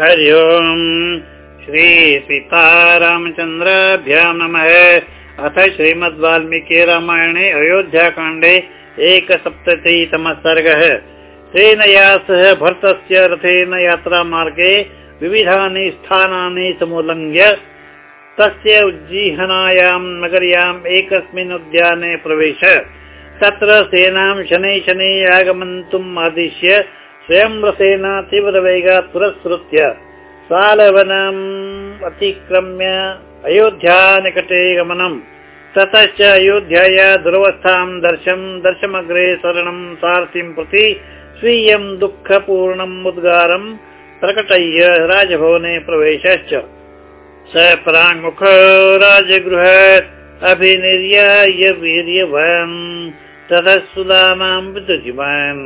हरि ओम्। श्रीसीतारामचन्द्राभ्यां नमः। अथ श्रीमद् वाल्मीकि रामायणे अयोध्याकाण्डे एकसप्ततितमः सर्गः तेन या सह भरतस्य रथेन यात्रामार्गे विविधानि स्थानानि समुल्लङ्घ्य तस्य उज्जीहनायां नगर्याम् एकस्मिन् उद्याने प्रवेश। तत्र सेनां शनै शनै आगमन्तुम् आदिश्य स्वयं रथेन तीव्रवेगात् पुरस्कृत्य सालवनम् अतिक्रम्य अयोध्या निकटे गमनम् ततश्च अयोध्याया दुरवस्थां दर्शम् दर्शमग्रे शरणं सारथिं प्रति स्वीयं दुःखपूर्णम् उद्गारम् प्रकटय्य राजभवने प्रवेशश्च स प्राङ्मुख राजगृह अभिनिर्याय वीर्यवान् ततः सुदामां विदुजिमान्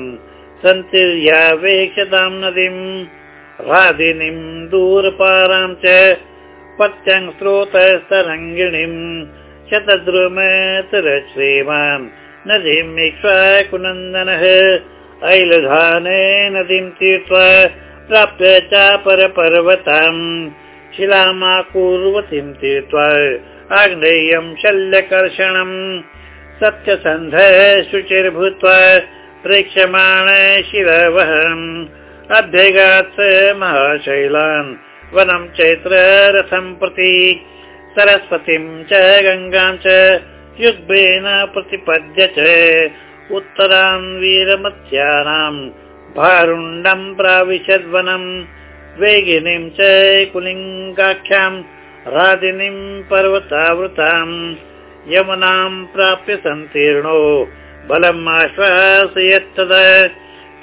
सन्तिर्यावेक्षतां नदीम् राधिनीम् दूरपारां च पत्यं स्रोतस्तरङ्गिणीम् शतद्रुमतर श्रीमान् नदीम् इक्ष्वाकुनन्दनः ऐलधाने नदीं तीर्त्वा प्राप्य चापरपर्वताम् शिलामाकुर्वतीं तीर्त्वा आग्नेयं शल्यकर्षणम् सत्यसन्ध शुचिर्भूत्वा प्रेक्षमाण शिरवहम् अभ्यगात् महाशैलान्। वनं चैत्र रथं प्रति। सरस्वतीं च गङ्गां च युग्मेन प्रतिपद्य च। उत्तरान् वीरमत्स्यानाम् भारुण्डम् प्राविशद्वनम् वेगिनीं च कुलिङ्गाख्याम् रादिनीं पर्वतावृताम्। यमुनां प्राप्य सन्तीर्णो बलम् आश्वासयत्तदा।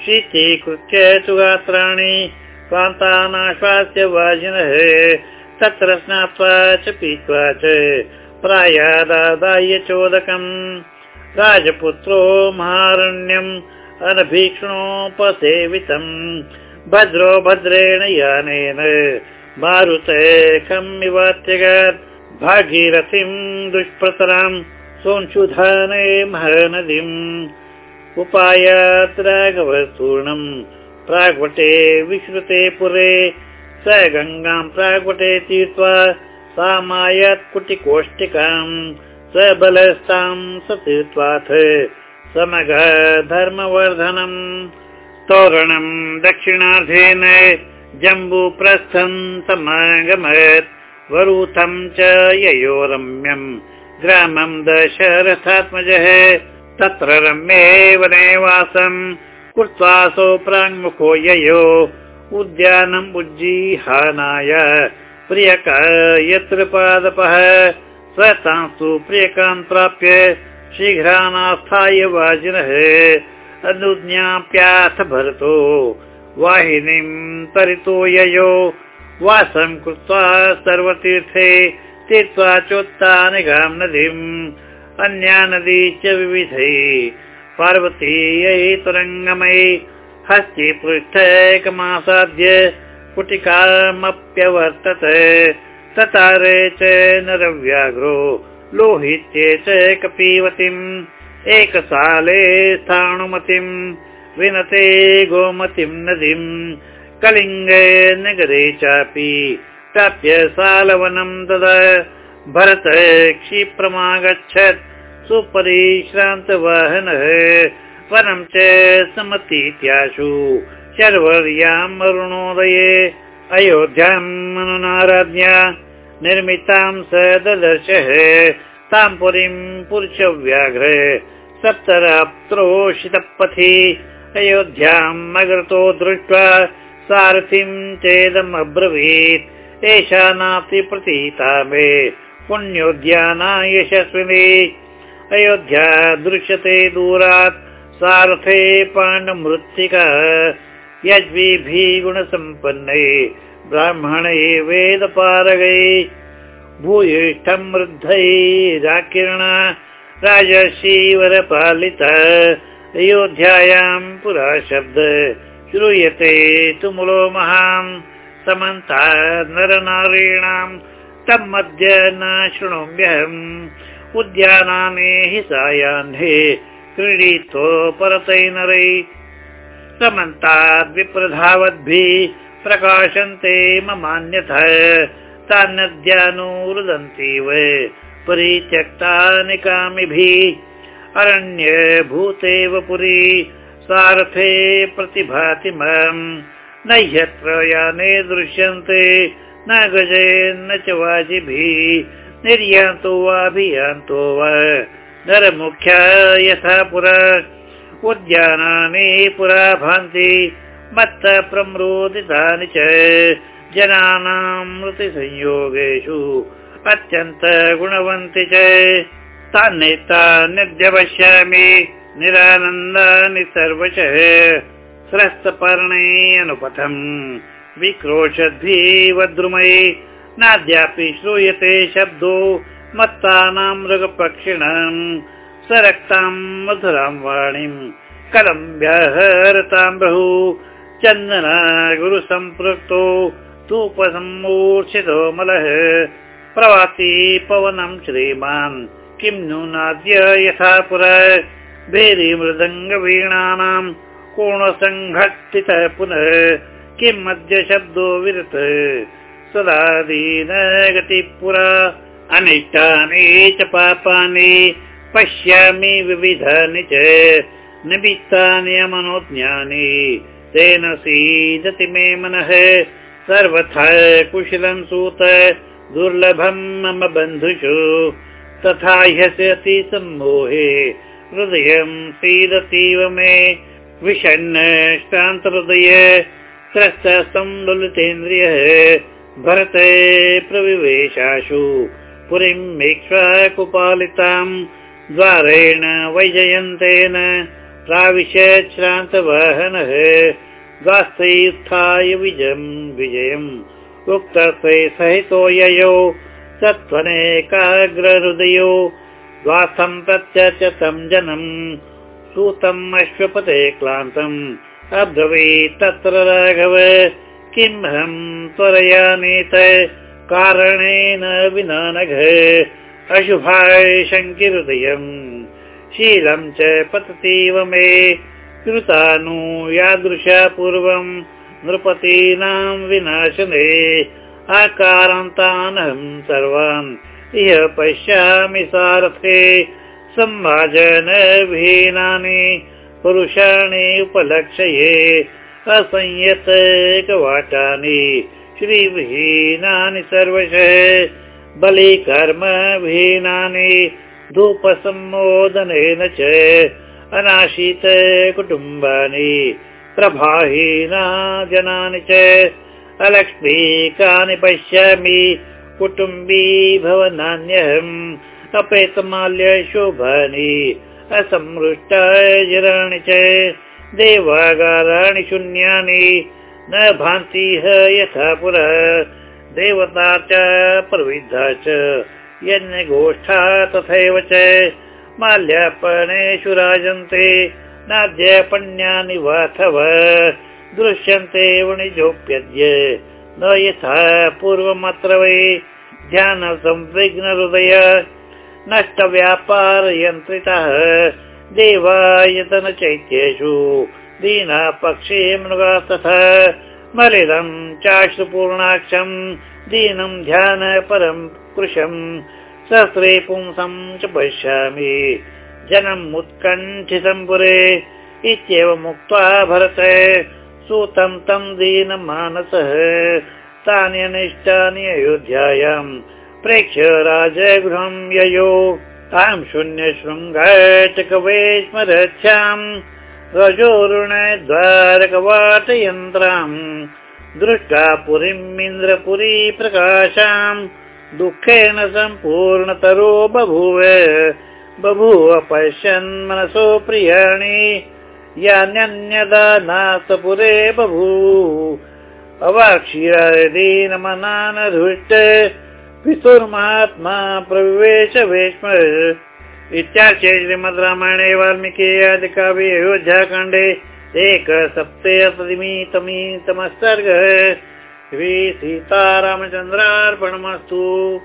शीतीकृत्य तु गात्राणि प्रान्तानाश्वास्य वाजिनः। तत्र स्नात्वा च पीत्वा च प्रायादादाय चोदकम्। राजपुत्रो महारण्यम् अनभीक्ष्णोपसेवितम्। भद्रो भद्रेण यानेन। मारुतखमिवात्यगात् भागीरथीम् दुष्प्रतराम् सोऽंशुधाने महानदीम्। उपायात् राघवपूर्णम् प्राग्वटे विश्रुते पुरे। स गङ्गाम् प्राग्वटे तीर्त्वा सामायात् कुटिकोष्टिकाम्। स तीर्त्वाथ समग धर्मवर्धनम् तोरणम् दक्षिणार्धेन जम्बूप्रस्थम् समागमत्। वरूथम् च ययो रम्यम् ग्रामम् दशरथात्मजः तत्र रम्ये वने वासम् कृत्वासो प्राङ्मुखो ययो। उद्यानम् उज्जीहानाय प्रियक यत्र पादपः स तांसु प्रियकान् प्राप्य शीघ्रानास्थाय वाजिनः। अनुज्ञाप्याथ भरतो वाहिनीम् तरितो ययो। वासं कृत्वा सर्वतीर्थे तीर्त्वा चोत्तानिगां नदीम् अन्या नदी च विविधै। पार्वतीयै तुरङ्गमयी हस्तिपृष्ठैकमासाद्य कुटिकामप्यवर्तत। ततारे च नरव्याघ्रो लोहित्ये च कपीवतीम् एकसाले स्थाणुमतीम्। विनते गोमतीम् नदीम्। कलिङ्गे नगरे चापि प्राप्य सालवनम् दद भरत क्षिप्रमागच्छत् सुपरिश्रान्तवाहनः परं च समतीत्याशु। शर्वर्याम् अरुणोदये। अयोध्याम् अनुनाराध्या निर्मितां स ददर्शः तां पुरीम् पुरुषव्याघ्र। सप्तराप्त्रोषितपथि अयोध्याम् अग्रतो दृष्ट्वा सारथिम् चेदमब्रवीत् एषा नास्ति प्रतीता मे पुण्योद्याना यशस्विनी। अयोध्या दृश्यते दूरात् सारथे पाण्डमृत्तिका। यज्विभिः गुणसम्पन्नै ब्राह्मणे वेदपारगै। भूयिष्ठम् वृद्धैराकिरण राजशीवरपालित। अयोध्यायाम् पुरा शब्द श्रूयते तुमुलो महान् समन्ता नरनारीणाम् तन्मध्य न शृणोम्यहम्। उद्यानानि हि सायाह्ने क्रीडितो परतै नरै। समन्ताद् विप्रधावद्भिः प्रकाशन्ते परित्यक्तानि कामिभिः। अरण्य भूतेव पुरी सारथे प्रतिभाति माम् न ह्यत्र याने दृश्यन्ते न गजे न च वाजिभिः निर्यान्तो वाभियान्तो वा। नरमुख्या यथा पुरा उद्यानानि पुरा भान्ति मत्त प्रम्रोदितानि च जनानां मृतिसंयोगेषु अत्यन्त गुणवन्ति च। तान्नेतान्यद्य पश्यामि निरानन्दानि सर्वशः स्रस्तपर्णे अनुपथम् विक्रोशद्भिवद्रुमये नाद्यापि श्रूयते शब्दो मत्तानां मृगपक्षिणाम्। सरक्तां मधुरां वाणीं कलम्ब्यहरतां बहु। चन्दना गुरुसम्पृक्तो धूपसम्मूर्छितो मलः। प्रवासी पवनं श्रीमान् किं न्यूनाद्य यथा पुरा भेरी कोणसङ्घटितः पुनः किम् अद्य शब्दो विरत? सदा दीन गति पुरा अनिष्टानि च पापानि पश्यामि विविधानि च निमित्तानि अमनोज्ञानि। तेन सीदति मे मनः सर्वथा कुशलं सूत दुर्लभं मम बन्धुषु। तथा ह्यस्यति सम्मोहे हृदयं सीदतीव मे विषण्ण श्रान्तहृदय त्रस्तस्तं ललितेन्द्रियः भरते प्रविवेशाशु। पुरीं कुपालिताम् द्वारेण वैजयन्तेन प्राविशच्छ्रान्तवाहनः द्वास्तैत्थाय विजयम् विजयम्। उक्तस्यै सहितो ययो सत्त्वनेकाग्रहृदयो। द्वास्थं प्रत्यचतम् जनम् सूतम् अश्वपते क्लान्तम् अब्रवीत् तत्र राघव। किमहं त्वरया नीत? कारणेन विना नघ अशुभाय शङ्किहृदयम्। शीलं च पततीव मे कृतानु यादृशा पूर्वम् नृपतीनां विनाशने। आकारान्तानहं सर्वान्। इह पश्यामि सारथे सम्भाजनविहीनानि पुरुषाणि उपलक्षये असंयतकवाटानि श्रीविहीनानि सर्वशः। बलिकर्मविहीनानि धूपसम्मोदनेन च अनाशीत कुटुम्बानि प्रभाहीना जनानि च। अलक्ष्मीकानि पश्यामि कुटुम्बी भवनान्यहम् अपेतमाल्य शोभानि असमृष्टानि च देवागाराणि शून्यानि न भान्ति यथा पुरः देवता च प्रविद्धा च यज्ञगोष्ठा तथैव च माल्यापणेषु राजन्ते नाद्यापण्यानि वाथव दृश्यन्ते वणिजोप्यद्य न यथा पूर्वमत्र वै ध्यानसंविघ्नहृदय नष्टव्यापारयन्त्रितः। देवायतनचैत्येषु दीना पक्षे मृगास्तथा मलिदम् चाश्रुपूर्णाक्षम् दीनं ध्यान परम् कृशम् सहस्रे पुंसं च पश्यामि। जनम् उत्कण्ठितं पुरे इत्येवमुक्त्वा भरत। सूतं तं दीनमानसः। तानि अनिष्टानि अयोध्यायाम् प्रेक्ष्य राजगृहं ययो। तां शून्यशृङ्गकवे स्मरच्छाम् रजोरुणद्वारकवाटयन्त्राम् दृष्टा पुरीम् इन्द्रपुरी प्रकाशाम् दुःखेन सम्पूर्णतरो बभूव। बभूव पश्यन् मनसो प्रियाणि। यान्यन्यदा नास्तपुरे बभू अवाक्षीरदीनमनानधृष्ट पितुर्महात्मा प्रविवेश वेश्म। इत्याख्ये श्रीमद् रामायणे वाल्मीकि आदिकाव्ये अयोध्याकाण्डे एकसप्तशतमितमीतमः सर्गः। श्री सीतारामचन्द्रार्पणमस्तु